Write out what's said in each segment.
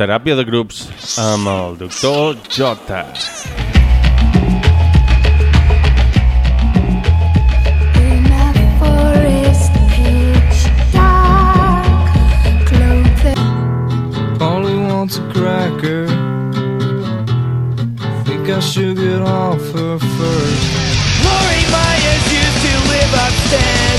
Teràpia de grups amb el doctor J. In a forest pitch dark, clothed All he wants a cracker. Think I should get off her first. Lori Myers used to live upstairs.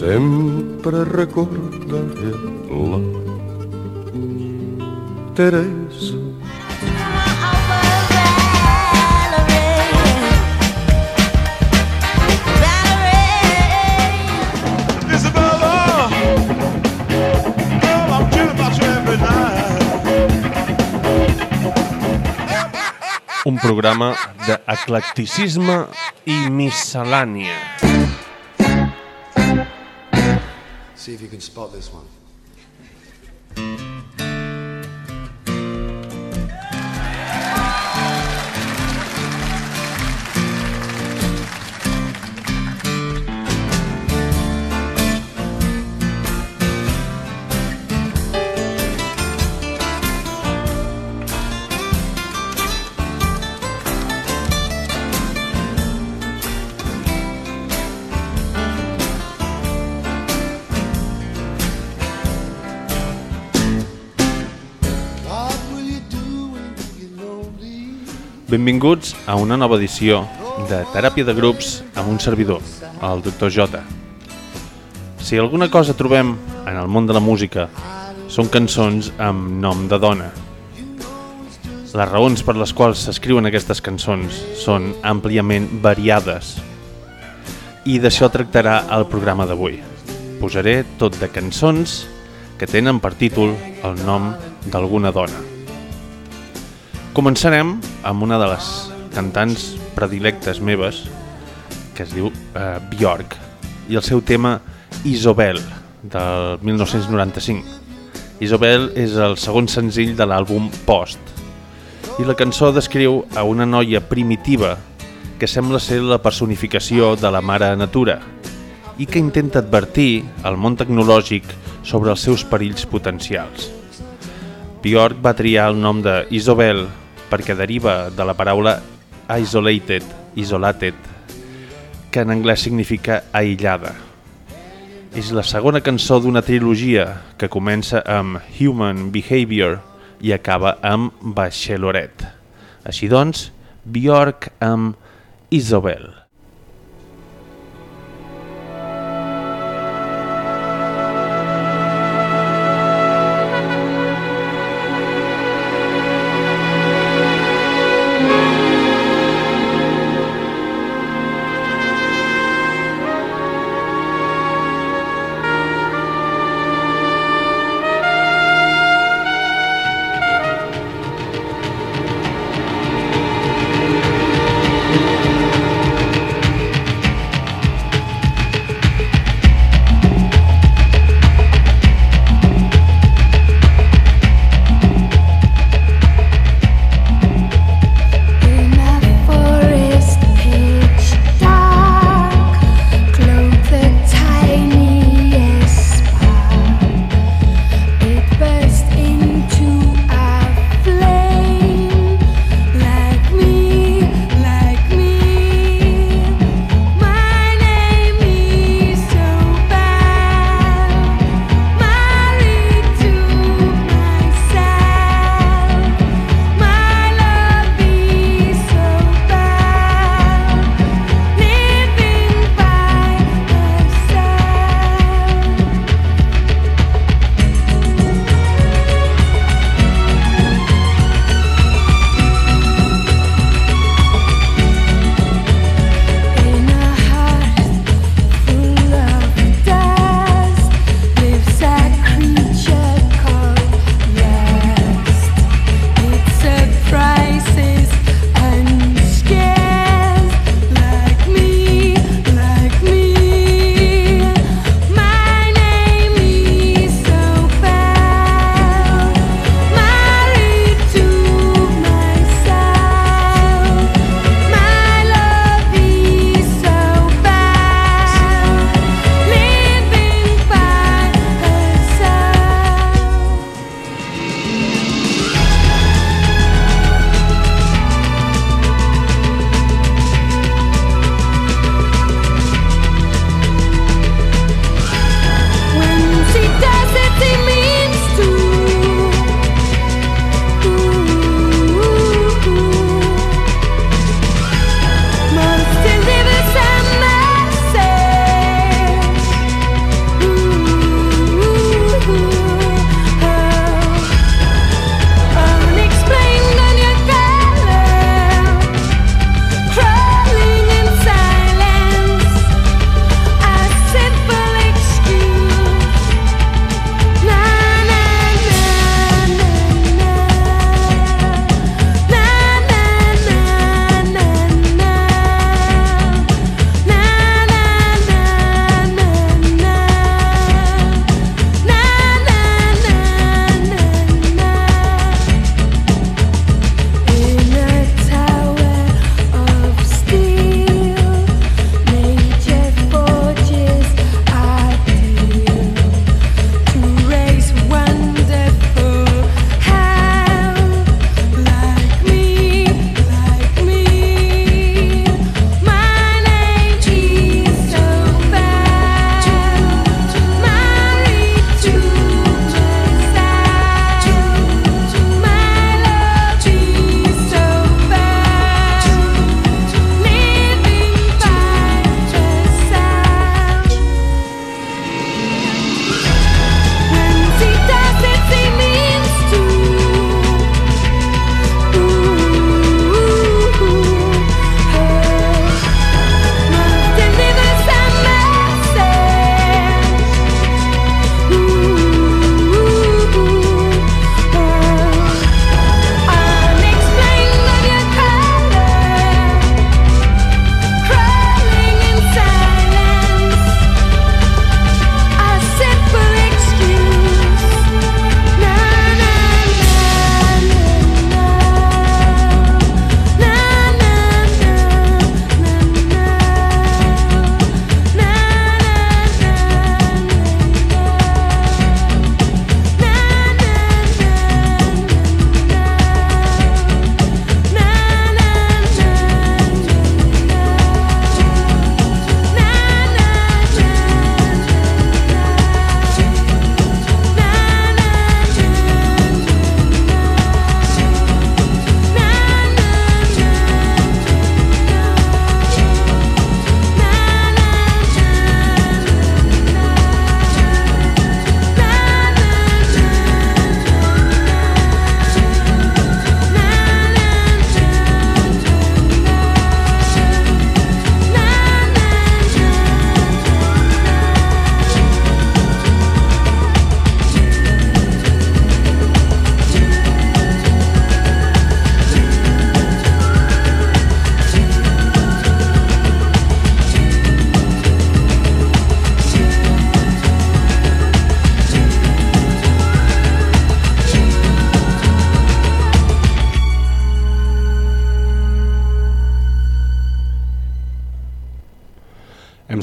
Sempre ricordare la Teresa. Un programa d'eclecticisme i miscel·lània. See if you can spot this one. Benvinguts a una nova edició de Teràpia de grups amb un servidor, el Dr. J. Si alguna cosa trobem en el món de la música són cançons amb nom de dona. Les raons per les quals s'escriuen aquestes cançons són àmpliament variades i d'això tractarà el programa d'avui. Posaré tot de cançons que tenen per títol el nom d'alguna dona. Començarem amb una de les cantants predilectes meves, que es diu eh, Björk, i el seu tema Isobel, del 1995. Isobel és el segon senzill de l'àlbum Post, i la cançó descriu a una noia primitiva que sembla ser la personificació de la mare natura i que intenta advertir el món tecnològic sobre els seus perills potencials. Björk va triar el nom de Isobel perquè deriva de la paraula isolated, isolated, que en anglès significa aïllada. És la segona cançó d'una trilogia que comença amb Human Behavior i acaba amb Bachelorette. Així doncs, Björk amb Isobel.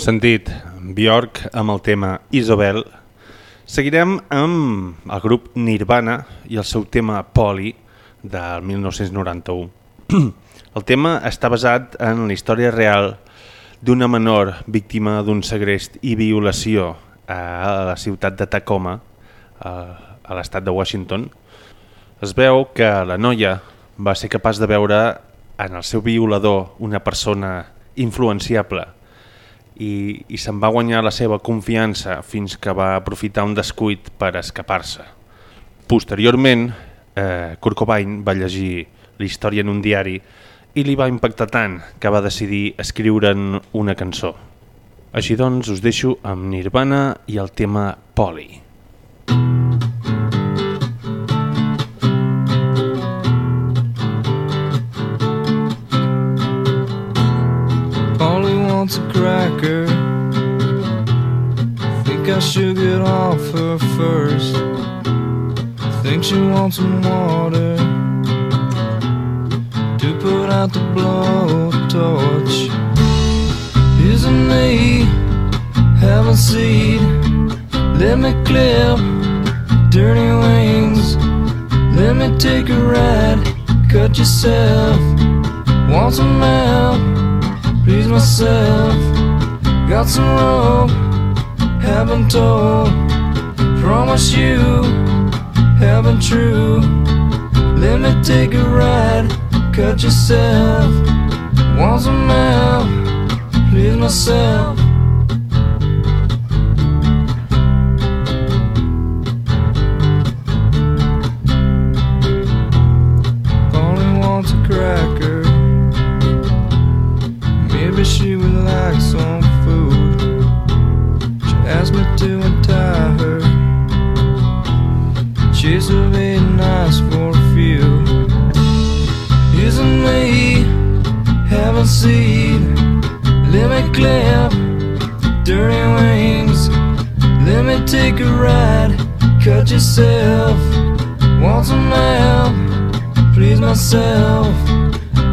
Sentit Bjork amb el tema Isobel. Seguirem amb el grup Nirvana i el seu tema Polly del 1991. El tema està basat en la història real d'una menor víctima d'un segrest i violació a la ciutat de Tacoma, a l'estat de Washington. Es veu que la noia va ser capaç de veure en el seu violador una persona influenciable i, i se'n va guanyar la seva confiança fins que va aprofitar un descuit per escapar-se. Posteriorment, eh, Kurt Cobain va llegir la història en un diari i li va impactar tant que va decidir escriure'n una cançó. Així doncs, us deixo amb Nirvana i el tema Polly. Polly wants a cracker. Think I should get off her first. Think she wants some water to put out the blowtorch. Isn't me have a seed? Let me clip dirty wings. Let me take a ride. Cut yourself. Want some help? Please myself. Got some rope, haven't told. Promise you, haven't true. Let me take a ride, cut yourself. Want some help, please myself.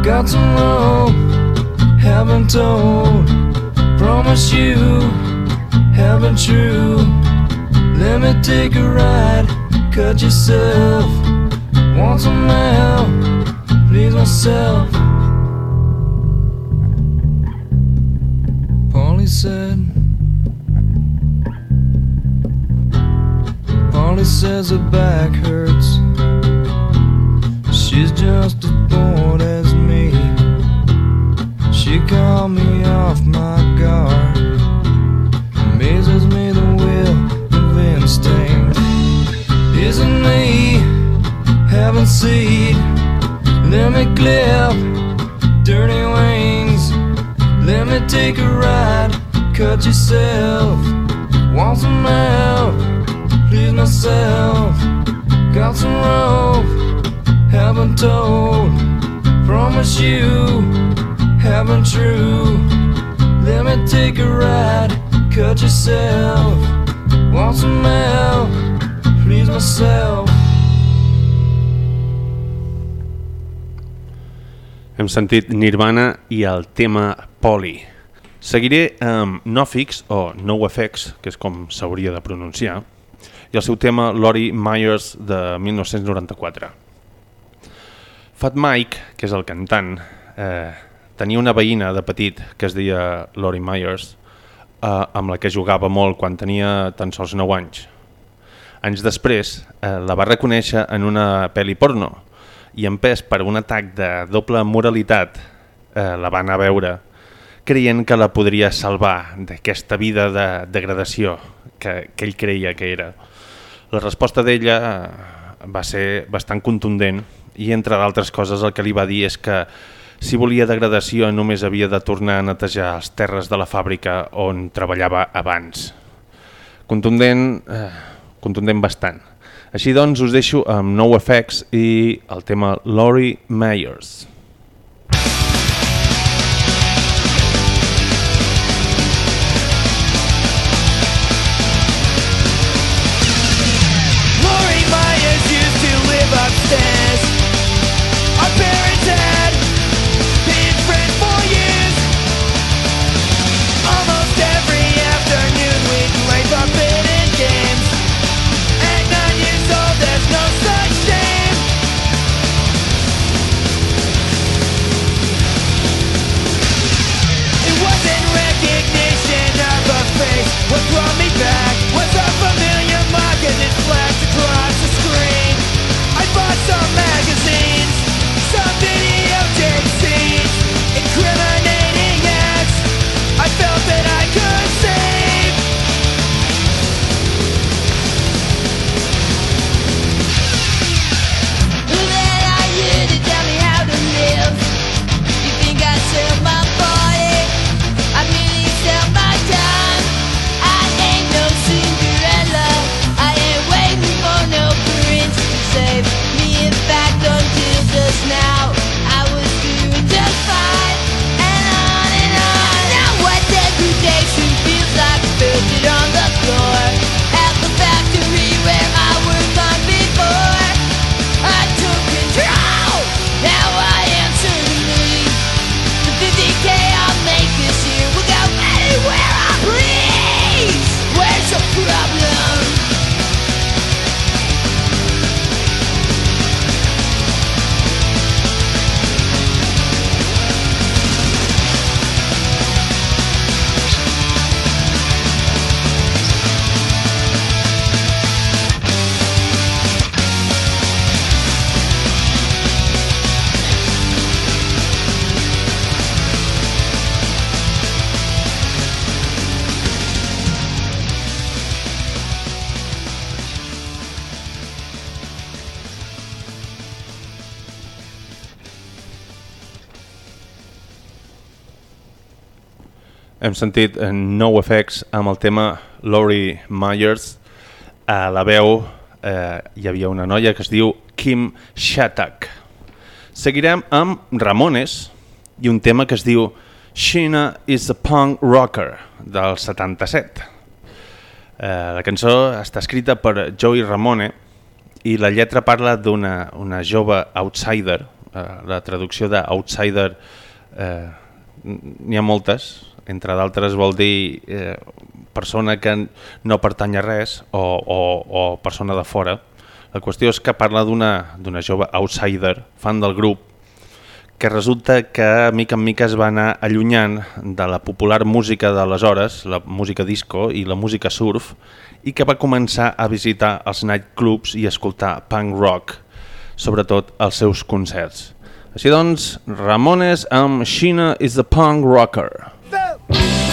Got some rope haven't told. Promise you, haven't true. Let me take a ride, cut yourself. Want some help, please myself. Polly said, Polly says her back hurts. Dirty wings. Let me take a ride. Cut yourself. Want some help? Please myself. Got some rope. Haven't told. Promise you haven't true. Let me take a ride, cut yourself. Want some help, please myself. Hem sentit Nirvana i el tema Polly. Seguiré amb Nofix, o NoFX, que és com s'hauria de pronunciar, i el seu tema Lori Myers de 1994. Fat Mike, que és el cantant, eh, tenia una veïna de petit que es deia Lori Myers, eh, amb la que jugava molt quan tenia tan sols 9 anys. Anys després eh, la va reconèixer en una pel·li porno i empès per un atac de doble moralitat eh, la va anar a veure creient que la podria salvar d'aquesta vida de degradació que, que ell creia que era. La resposta d'ella eh, va ser bastant contundent i entre d'altres coses el que li va dir és que si volia degradació només havia de tornar a netejar els terres de la fàbrica on treballava abans. Contundent, eh, contundent bastant. Així doncs us deixo amb NoFX i el tema Lori Myers. Hem sentit eh, No Effects amb el tema Laurie Myers. A la veu eh, hi havia una noia que es diu Kim Shatak. Seguirem amb Ramones i un tema que es diu Sheena is a Punk Rocker del 77. Eh, la cançó està escrita per Joey Ramone i la lletra parla d'una una jove outsider, eh, la traducció d'outsider eh, n'hi ha moltes, entre d'altres vol dir eh, persona que no pertany a res o, o, o persona de fora. La qüestió és que parla d'una jove outsider, fan del grup, que resulta que mica en mica es va anar allunyant de la popular música d'aleshores, la música disco i la música surf, i que va començar a visitar els nightclubs i escoltar punk rock, sobretot als seus concerts. Així doncs, Ramones amb Sheena is the Punk Rocker. Bye.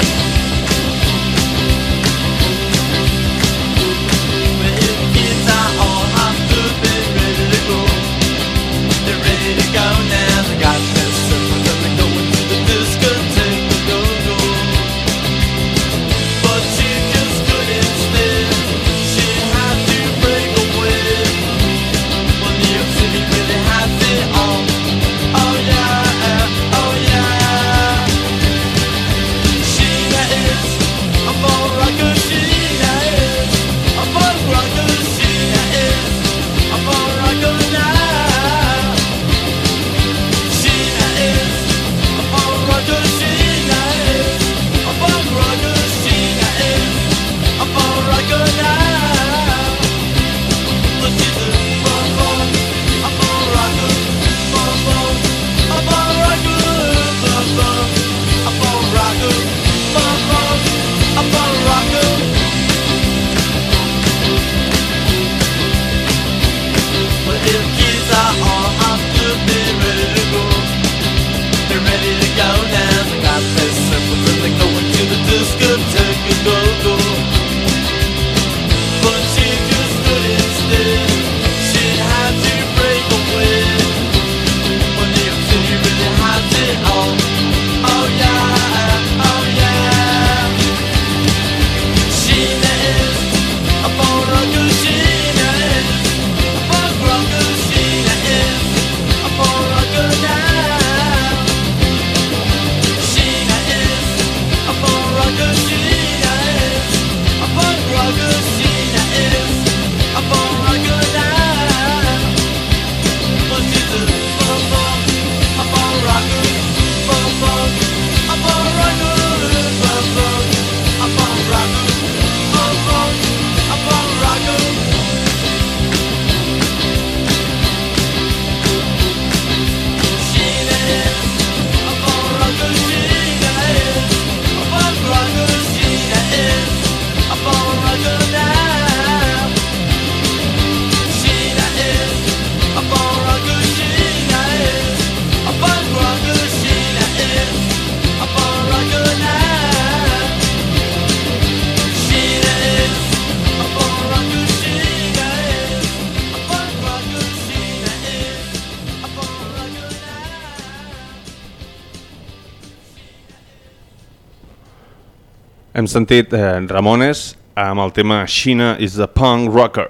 Hem sentit eh, Ramones amb el tema Sheena is the Punk Rocker.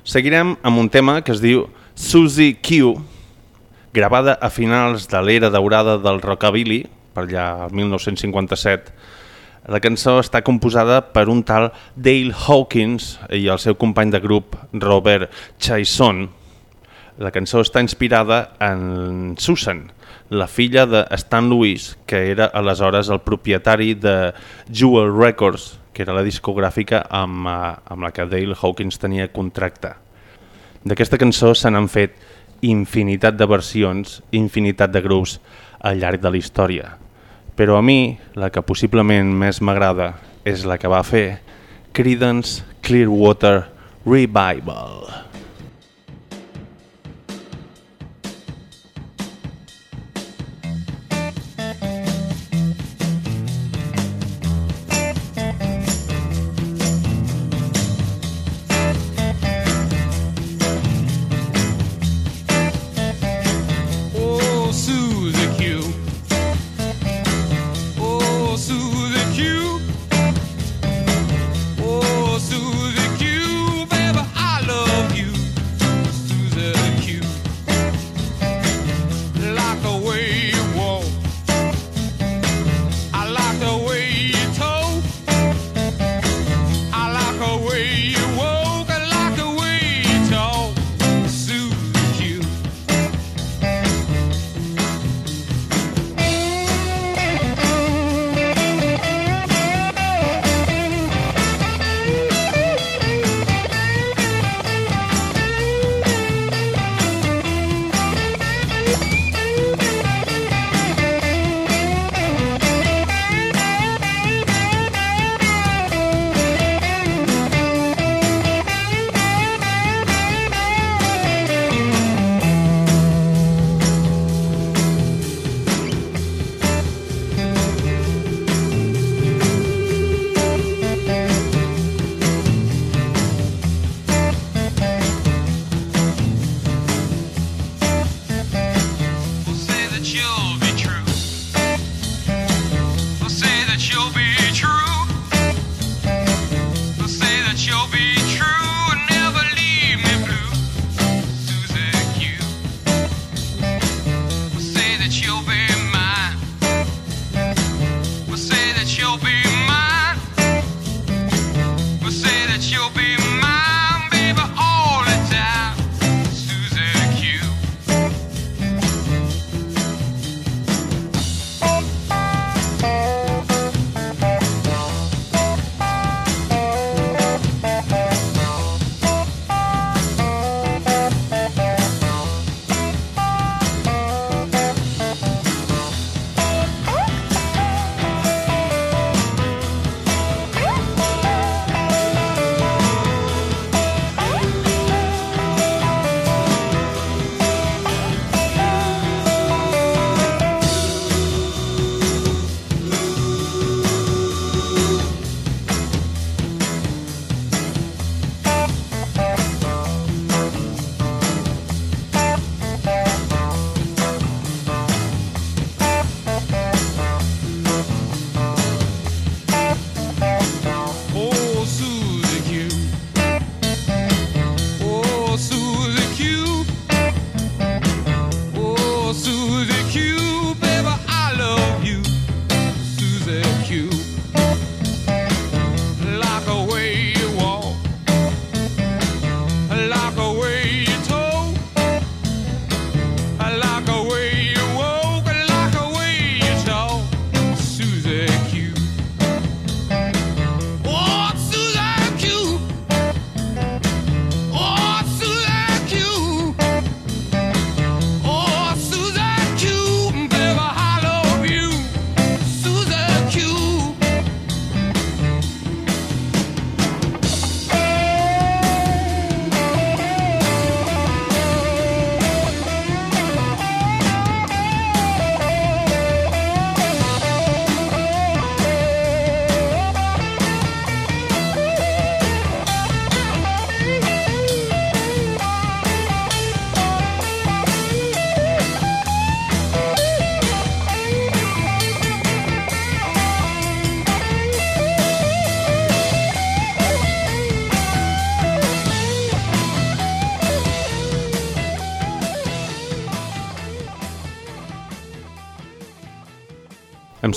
Seguirem amb un tema que es diu Suzy Q, gravada a finals de l'era daurada del rockabilly, per allà al 1957. La cançó està composada per un tal Dale Hawkins i el seu company de grup Robert Chaison. La cançó està inspirada en Susan, la filla de Stan Lewis, que era aleshores el propietari de Jewel Records, que era la discogràfica amb, eh, amb la que Dale Hawkins tenia contracte. D'aquesta cançó se n'han fet infinitat de versions, infinitat de grups al llarg de la història. Però a mi, la que possiblement més m'agrada és la que va fer Creedence Clearwater Revival.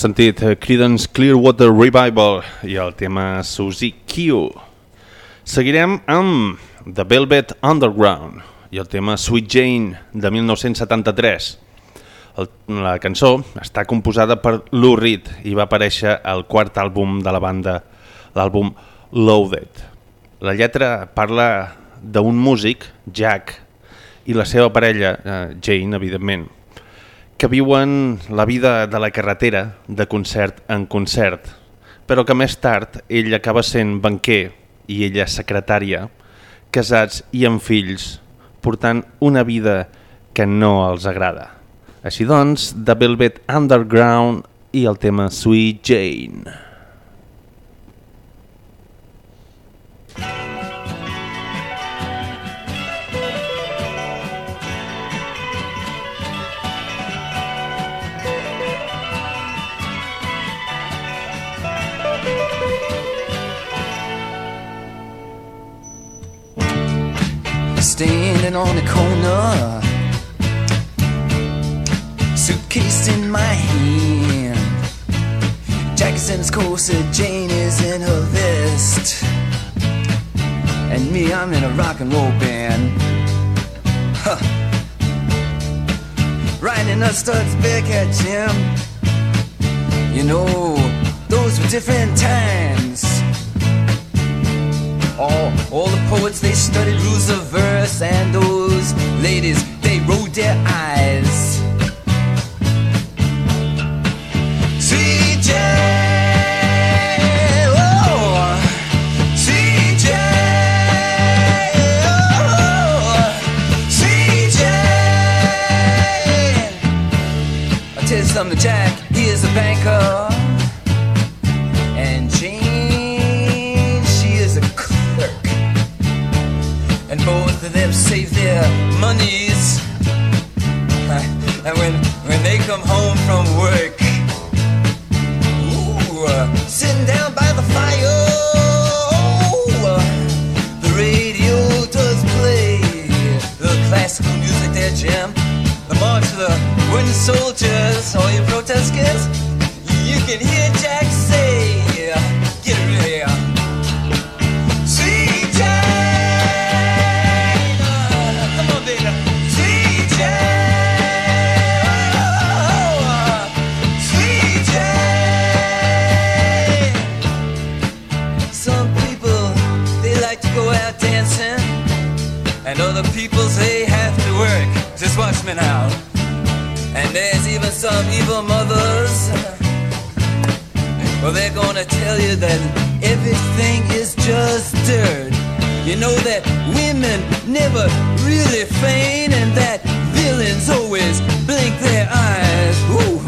Sentit eh, Creedence Clearwater Revival i el tema Suzy Q. Seguirem amb The Velvet Underground i el tema Sweet Jane de 1973. El, la cançó està composada per Lou Reed i va aparèixer al quart àlbum de la banda, l'àlbum Loaded. La lletra parla d'un músic, Jack, i la seva parella, eh, Jane, evidentment, que viuen la vida de la carretera de concert en concert, però que més tard ell acaba sent banquer i ella secretària, casats i amb fills, portant una vida que no els agrada. Així doncs, The Velvet Underground i el tema Sweet Jane. Standing on the corner, suitcase in my hand. Jack is in his corset, Jane is in her vest. And me, I'm in a rock and roll band. Huh. Riding a Studs Bearcat Jim. You know, those were different times. All, all the poets they studied rules of verse, and those ladies they rolled their eyes. CJ, oh, CJ, oh, CJ. I tell you something, Jack, he is a banker. Monies. And when, when they come home from work, ooh, uh, sitting down by the fire, uh, the radio does play the classical music there, Jim. The march of the wooden soldiers, all you protesters, you can hear evil mothers. Well, they're gonna tell you that everything is just dirt. You know that women never really feign, and that villains always blink their eyes. Ooh.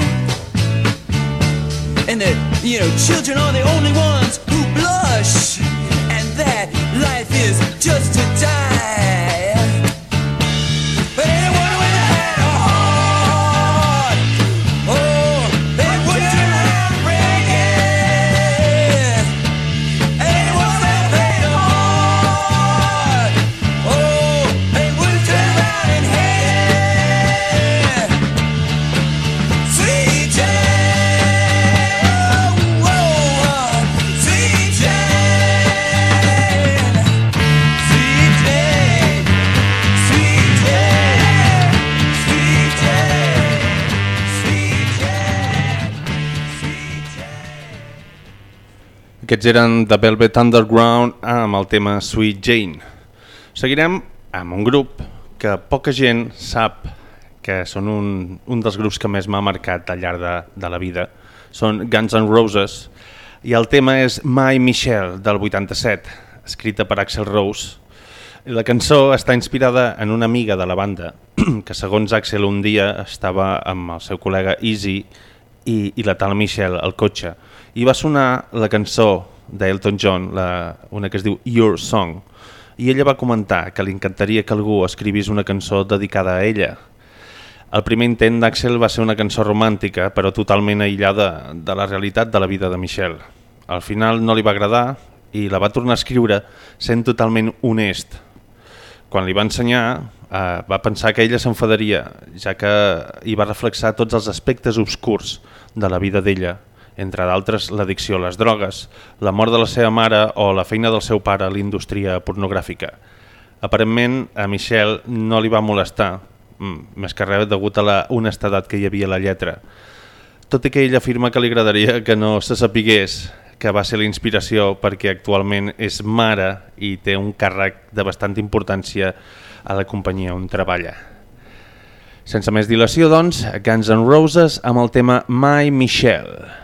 And that, you know, children are the only ones who blush, and that life is just to die. Aquests eren The Velvet Underground amb el tema Sweet Jane. Seguirem amb un grup que poca gent sap que són un, un dels grups que més m'ha marcat al llarg de, de la vida. Són Guns N' Roses i el tema és My Michelle del 87, escrita per Axel Rose. La cançó està inspirada en una amiga de la banda que segons Axel un dia estava amb el seu col·lega Easy i, i la tal Michelle al cotxe i va sonar la cançó d'Elton John, la, una que es diu Your Song, i ella va comentar que li encantaria que algú escrivís una cançó dedicada a ella. El primer intent d'Axel va ser una cançó romàntica, però totalment aïllada de la realitat de la vida de Michelle. Al final no li va agradar i la va tornar a escriure sent totalment honest. Quan li va ensenyar, eh, va pensar que ella s'enfadaria, ja que hi va reflexar tots els aspectes obscurs de la vida d'ella, entre d'altres l'addicció a les drogues, la mort de la seva mare o la feina del seu pare a l'indústria pornogràfica. Aparentment, a Michelle no li va molestar, mm, més que res degut a la honestedat que hi havia a la lletra, tot i que ell afirma que li agradaria que no se sapigués que va ser la inspiració perquè actualment és mare i té un càrrec de bastant importància a la companyia on treballa. Sense més dilació, doncs, Guns N' Roses amb el tema My Michelle.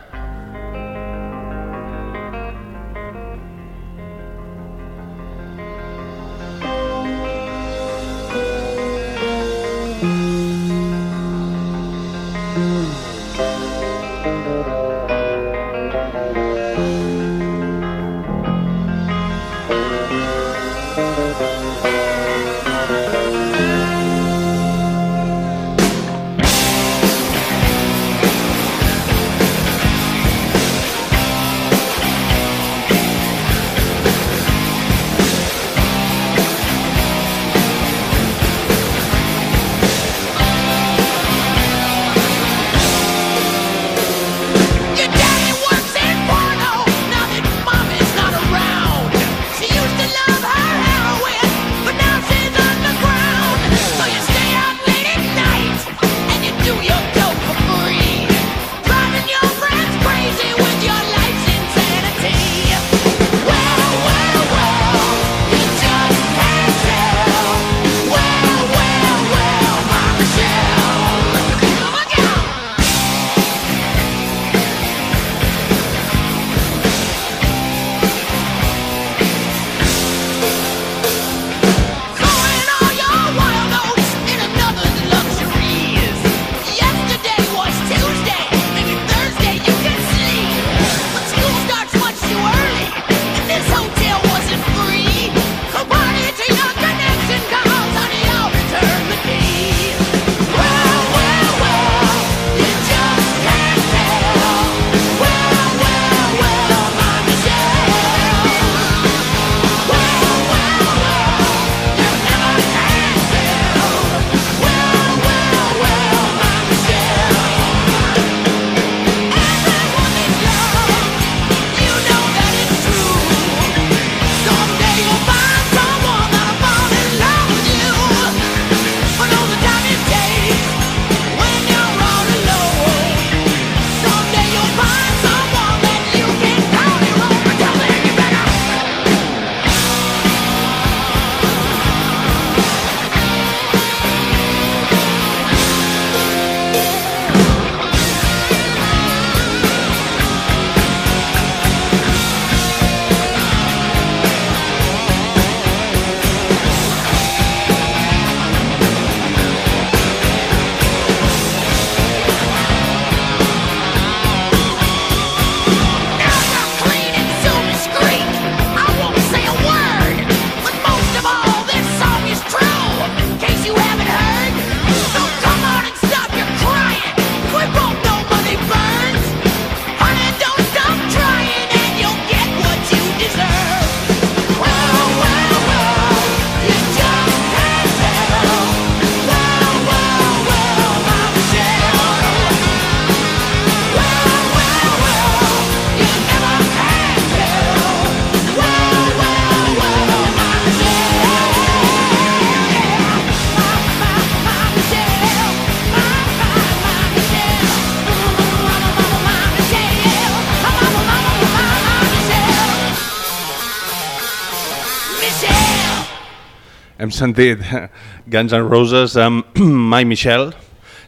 Hem sentit Guns N' Roses amb My Michelle.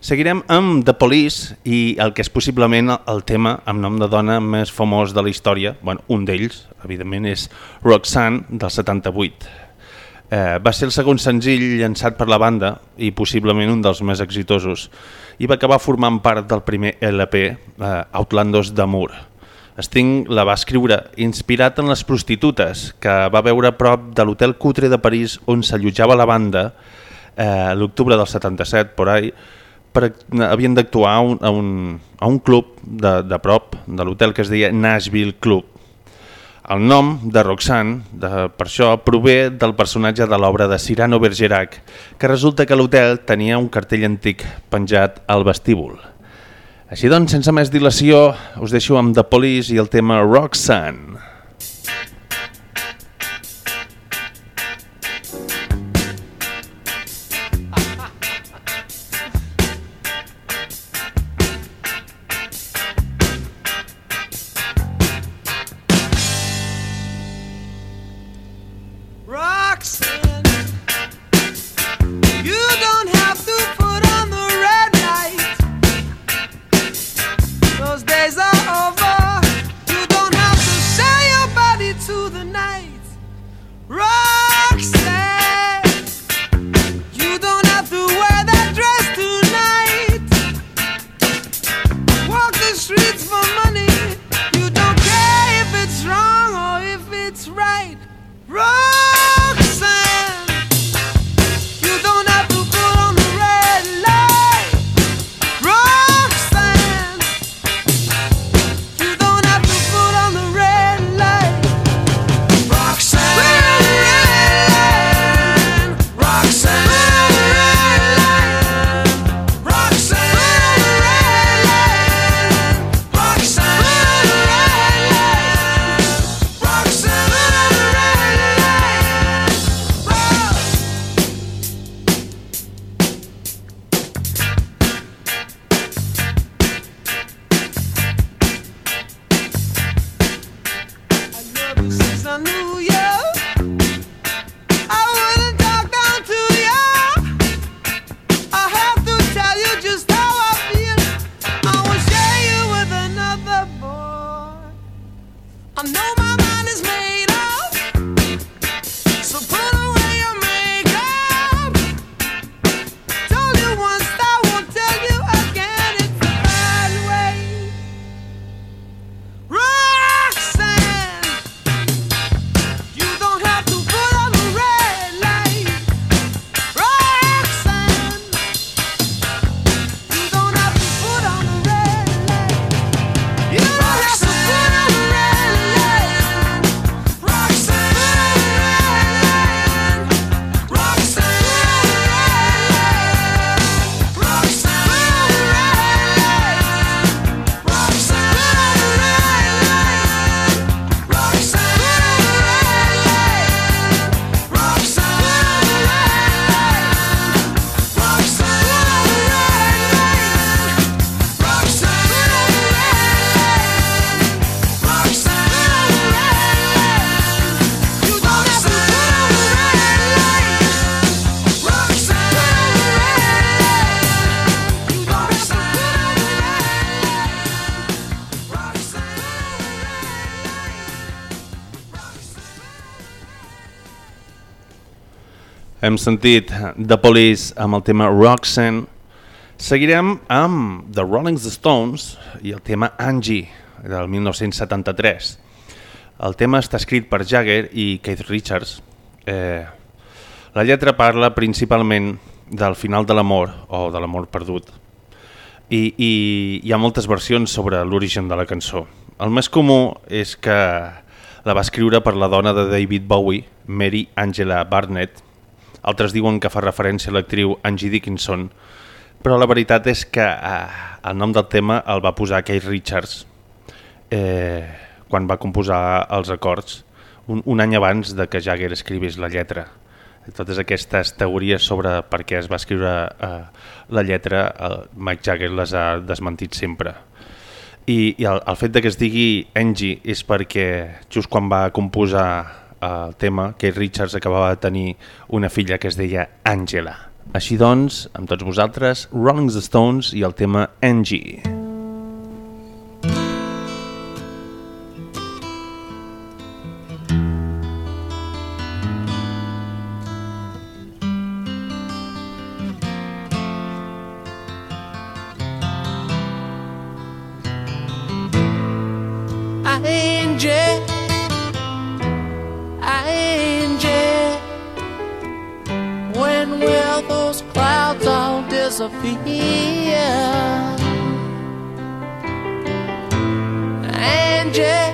Seguirem amb The Police i el que és possiblement el tema amb nom de dona més famós de la història, bueno, un d'ells, evidentment, és Roxanne, del 78. Eh, va ser el segon senzill llançat per la banda i possiblement un dels més exitosos i va acabar formant part del primer LP, eh, Outlandos d'Amour. Sting la va escriure inspirat en les prostitutes que va veure a prop de l'hotel cutre de París on s'allotjava la banda eh, l'octubre del 77, por ahí, per, havien d'actuar a, un, a, un, a un club de, de prop de l'hotel que es deia Nashville Club. El nom de Roxanne, de, per això, prové del personatge de l'obra de Cyrano Bergerac, que resulta que l'hotel tenia un cartell antic penjat al vestíbul. Així doncs, sense més dilació, us deixo amb The Police i el tema Roxanne. Hem sentit The Police amb el tema Roxanne. Seguirem amb The Rolling Stones i el tema Angie, del 1973. El tema està escrit per Jagger i Keith Richards. Eh, la lletra parla principalment del final de l'amor o de l'amor perdut. I, I hi ha moltes versions sobre l'origen de la cançó. El més comú és que la va escriure per la dona de David Bowie, Mary Angela Barnett. Altres diuen que fa referència a l'actriu Angie Dickinson, però la veritat és que eh, el nom del tema el va posar Keith Richards eh, quan va composar els acords, un, un any abans de que Jagger escrivís la lletra. Totes aquestes teories sobre per què es va escriure eh, la lletra, eh, Mike Jagger les ha desmentit sempre. I, i el, el fet de que es digui Angie és perquè just quan va composar el tema, Keith Richards acabava de tenir una filla que es deia Angela. Així doncs, amb tots vosaltres, Rolling Stones i el tema. Angie, will those clouds all disappear? Angie,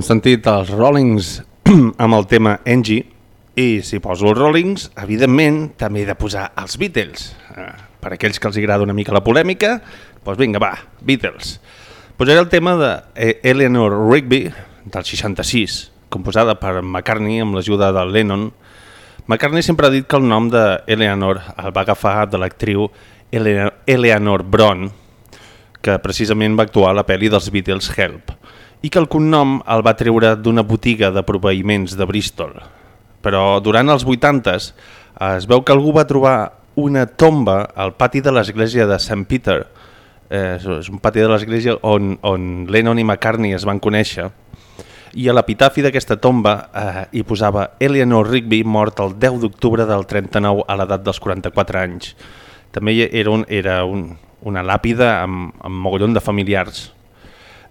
Hem sentit els Rollings amb el tema Angie i si poso els Rollings, evidentment també he de posar els Beatles. Eh, per aquells que els agrada una mica la polèmica, doncs vinga, va, Beatles. Posaré el tema de eh, Eleanor Rigby, del 66, composada per McCartney amb l'ajuda de Lennon. McCartney sempre ha dit que el nom de Eleanor el va agafar de l'actriu Ele Eleanor Bron, que precisament va actuar a la pel·li dels Beatles Help, i que el cognom el va treure d'una botiga de proveïments de Bristol. Però durant els 80s es veu que algú va trobar una tomba al pati de l'església de St. Peter. Eh, és un pati de l'església on, on Lennon i McCartney es van conèixer i a l'epitafi d'aquesta tomba eh, hi posava Eleanor Rigby mort el 10 d'octubre del 39 a l'edat dels 44 anys. També era, un, era un, una làpida amb, amb mogollon de familiars.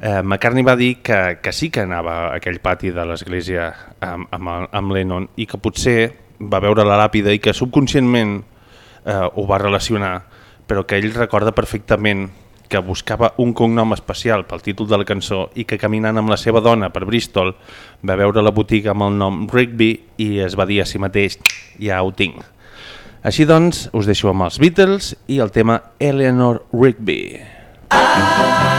Eh, McCartney va dir que, que sí que anava a aquell pati de l'església amb, amb, amb Lennon i que potser va veure la làpida i que subconscientment eh, ho va relacionar, però que ell recorda perfectament que buscava un cognom especial pel títol de la cançó i que caminant amb la seva dona per Bristol va veure la botiga amb el nom Rigby i es va dir a si mateix, ja ho tinc. Així doncs, us deixo amb els Beatles i el tema Eleanor Rigby. Look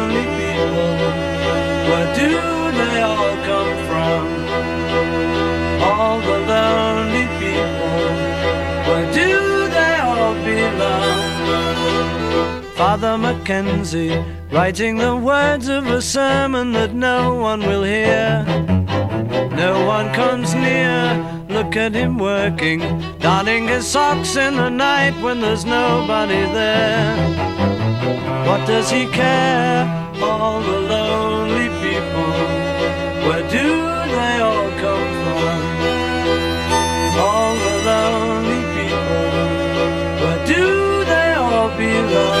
Father Mackenzie writing the words of a sermon that no one will hear. No one comes near. Look at him working, darning his socks in the night when there's nobody there. What does he care? All the lonely people. Where do they all come from? All the lonely people. Where do they all belong?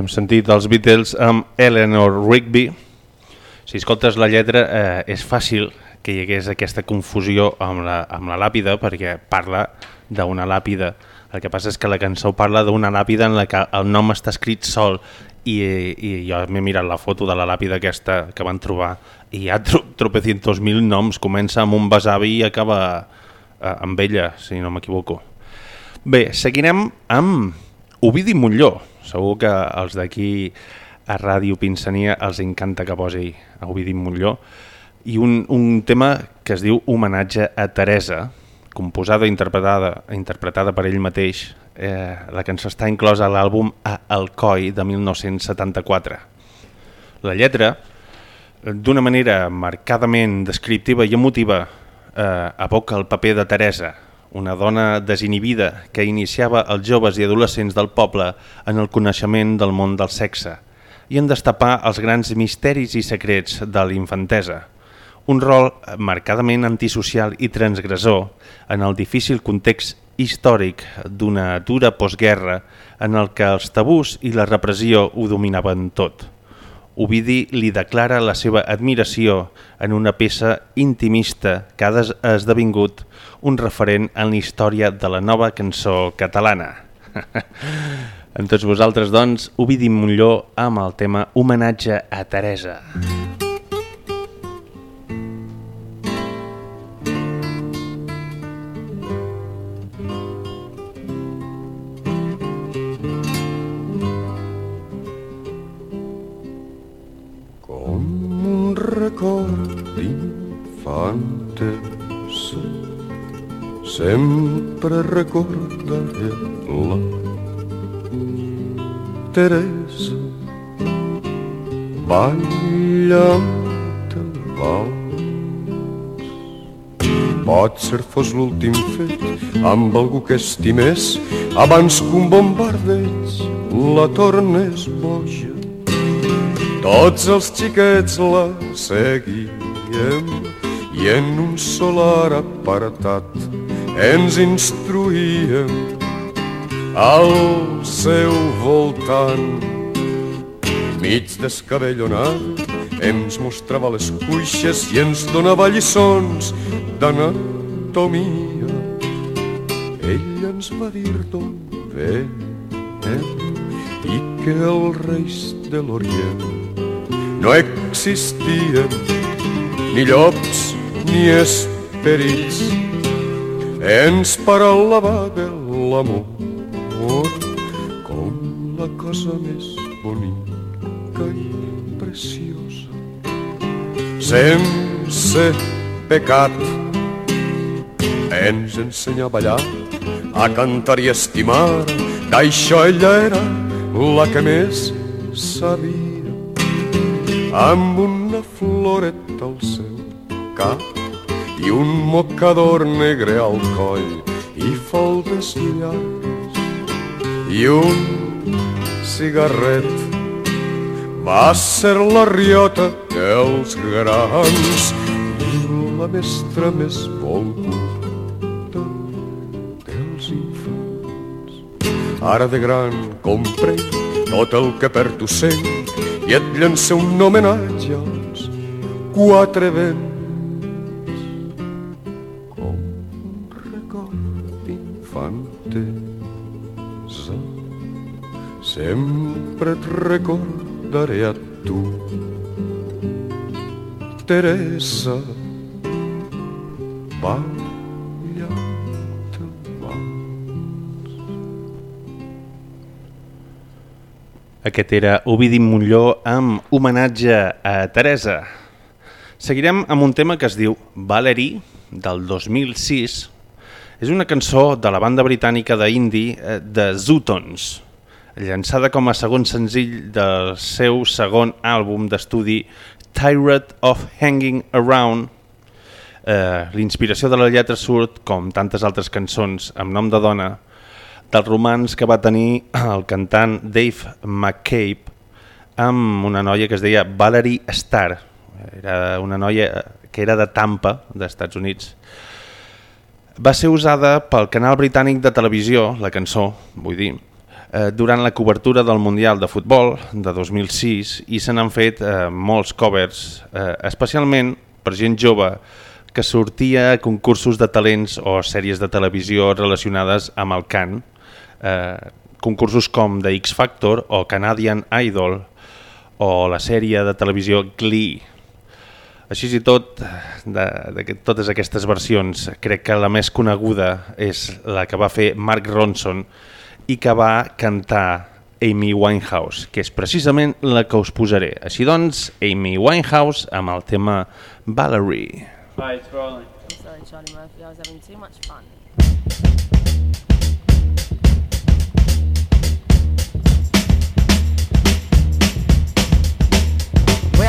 Hem sentit els Beatles amb Eleanor Rigby. Si escoltes la lletra eh, és fàcil que hi hagués aquesta confusió amb la, amb la làpida perquè parla d'una làpida. El que passa és que la cançó parla d'una làpida en la que el nom està escrit sol i, i jo m'he mirat la foto de la làpida aquesta que van trobar i hi ha tro tropecientos mil noms. Comença amb un besavi i acaba eh, amb ella, si no m'equivoco. Bé, seguirem amb Ovidi Montlló. Segur que els d'aquí a Ràdio Pinsania els encanta que posi a Ovidi Montlló. I un, un tema que es diu Homenatge a Teresa, composada i interpretada, interpretada per ell mateix. Eh, la cançó està inclosa a l'àlbum A Alcoi de 1974. La lletra, d'una manera marcadament descriptiva i emotiva, eh, evoca el paper de Teresa, una dona desinhibida que iniciava els joves i adolescents del poble en el coneixement del món del sexe i en destapar els grans misteris i secrets de l'infantesa. Un rol marcadament antisocial i transgressor en el difícil context històric d'una dura postguerra en el que els tabús i la repressió ho dominaven tot. Ovidi li declara la seva admiració en una peça intimista que ha esdevingut un referent en la història de la nova cançó catalana. en tots vosaltres, doncs, Ovidi Montlló amb el tema Homenatge a Teresa. Com record d'infante su, sempre recordaré la Teresa ballant el vals. Fos l'últim fet amb algú que estimés abans que un bombardeig la tornés boja. Tots els xiquets la seguíem i en un solar apartat ens instruïem al seu voltant. Mig descabellonat ens mostrava les cuixes i ens donava lliçons d'anatomia. Ell ens va dir d'on venem i que els reis de l'Orient no existien ni llops ni esperits. Ens parlava de l'amor com la cosa més bonica i preciosa. Sense pecat ens ensenya a ballar, a cantar i estimar. D'això ella era la que més sabia. Amb una floreta al seu cap i un mocador negre al coll i faldes llargs i un cigarret va ser la riota dels grans i la mestra més volguda dels infants. Ara de gran compré tot el que per tu sent i et llancé un homenatge als quatre vents com un record d'infantesa. Sempre et recordaré a tu Teresa. Balla Aquest era Ovidi Montlló amb homenatge a Teresa. Seguirem amb un tema que es diu Valerie, del 2006. És una cançó de la banda britànica d'indie eh, The Zootons, llançada com a segon senzill del seu segon àlbum d'estudi Tired of Hanging Around. Eh, L'inspiració de la lletra surt, com tantes altres cançons amb nom de dona, del romans que va tenir el cantant Dave McCabe amb una noia que es deia Valerie Starr. Era una noia que era de Tampa, dels Estats Units. Va ser usada pel canal britànic de televisió, la cançó, vull dir, eh, durant la cobertura del Mundial de Futbol de 2006 i se n'han fet eh, molts covers, eh, especialment per gent jove que sortia a concursos de talents o sèries de televisió relacionades amb el cant, eh, concursos com The X Factor o Canadian Idol o la sèrie de televisió Glee. Així i tot, de, de que- totes aquestes versions, crec que la més coneguda és la que va fer Mark Ronson i que va cantar Amy Winehouse, que és precisament la que us posaré. Així doncs, Amy Winehouse amb el tema Valerie. Hi, it's rolling. I'm sorry, Charlie Murphy. I was having too much fun.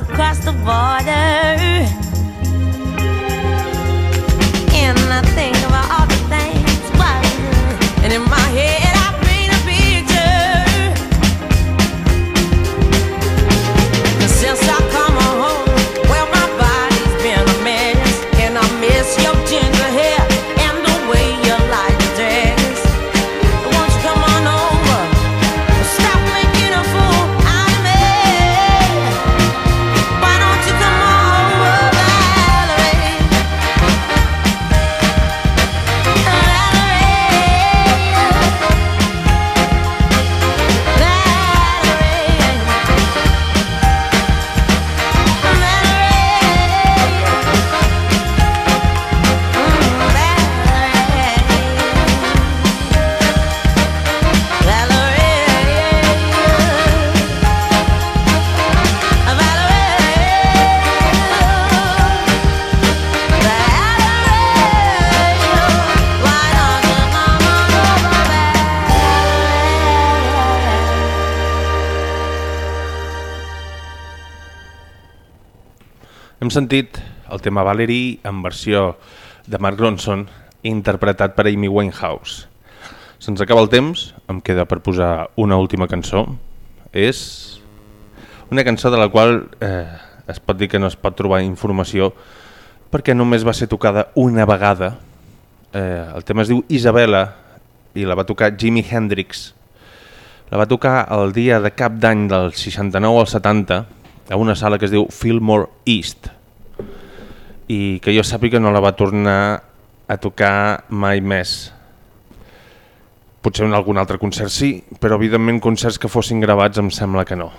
across the border. Sentit el tema Valerie en versió de Mark Ronson interpretat per Amy Winehouse. Se'ns acaba el temps, em queda per posar una última cançó. És una cançó de la qual eh, es pot dir que no es pot trobar informació perquè només va ser tocada una vegada. Eh, el tema es diu Isabella i la va tocar Jimi Hendrix. La va tocar el dia de cap d'any del 69 al 70 a una sala que es diu Fillmore East i que jo sàpiga no la va tornar a tocar mai més. Potser en algun altre concert sí, però evidentment concerts que fossin gravats em sembla que no.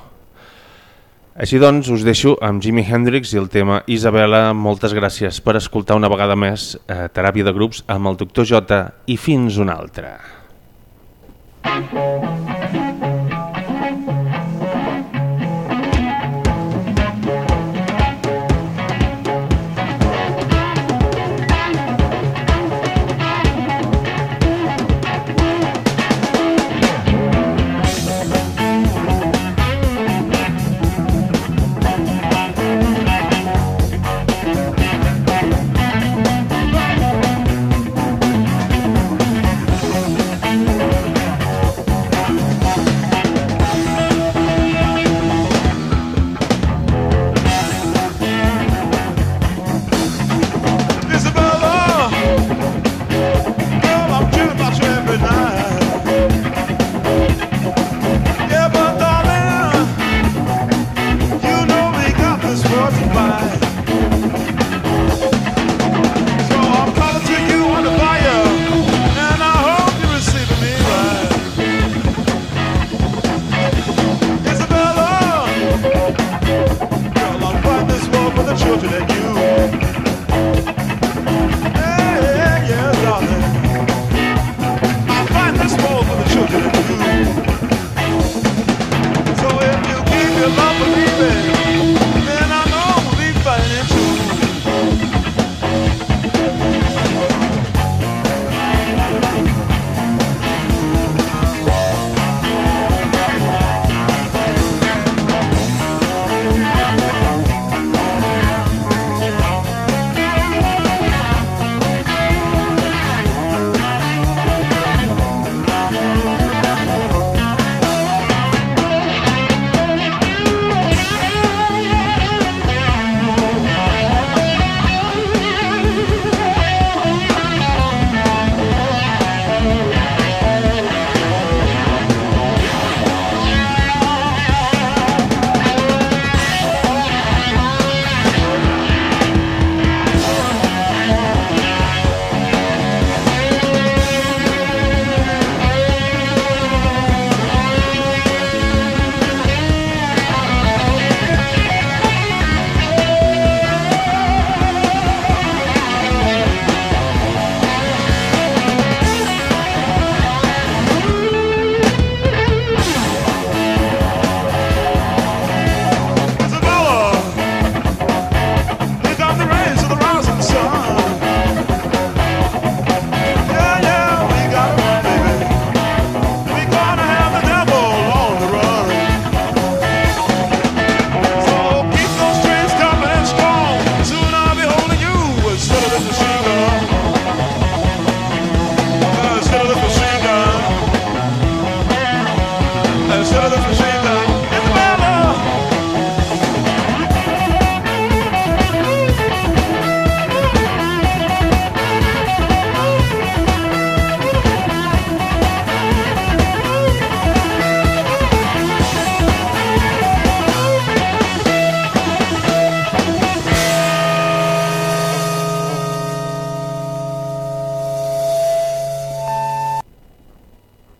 Així doncs, us deixo amb Jimi Hendrix i el tema Isabella. Moltes gràcies per escoltar una vegada més eh, Teràpia de Grups amb el Doctor J i fins una altra. Thank you.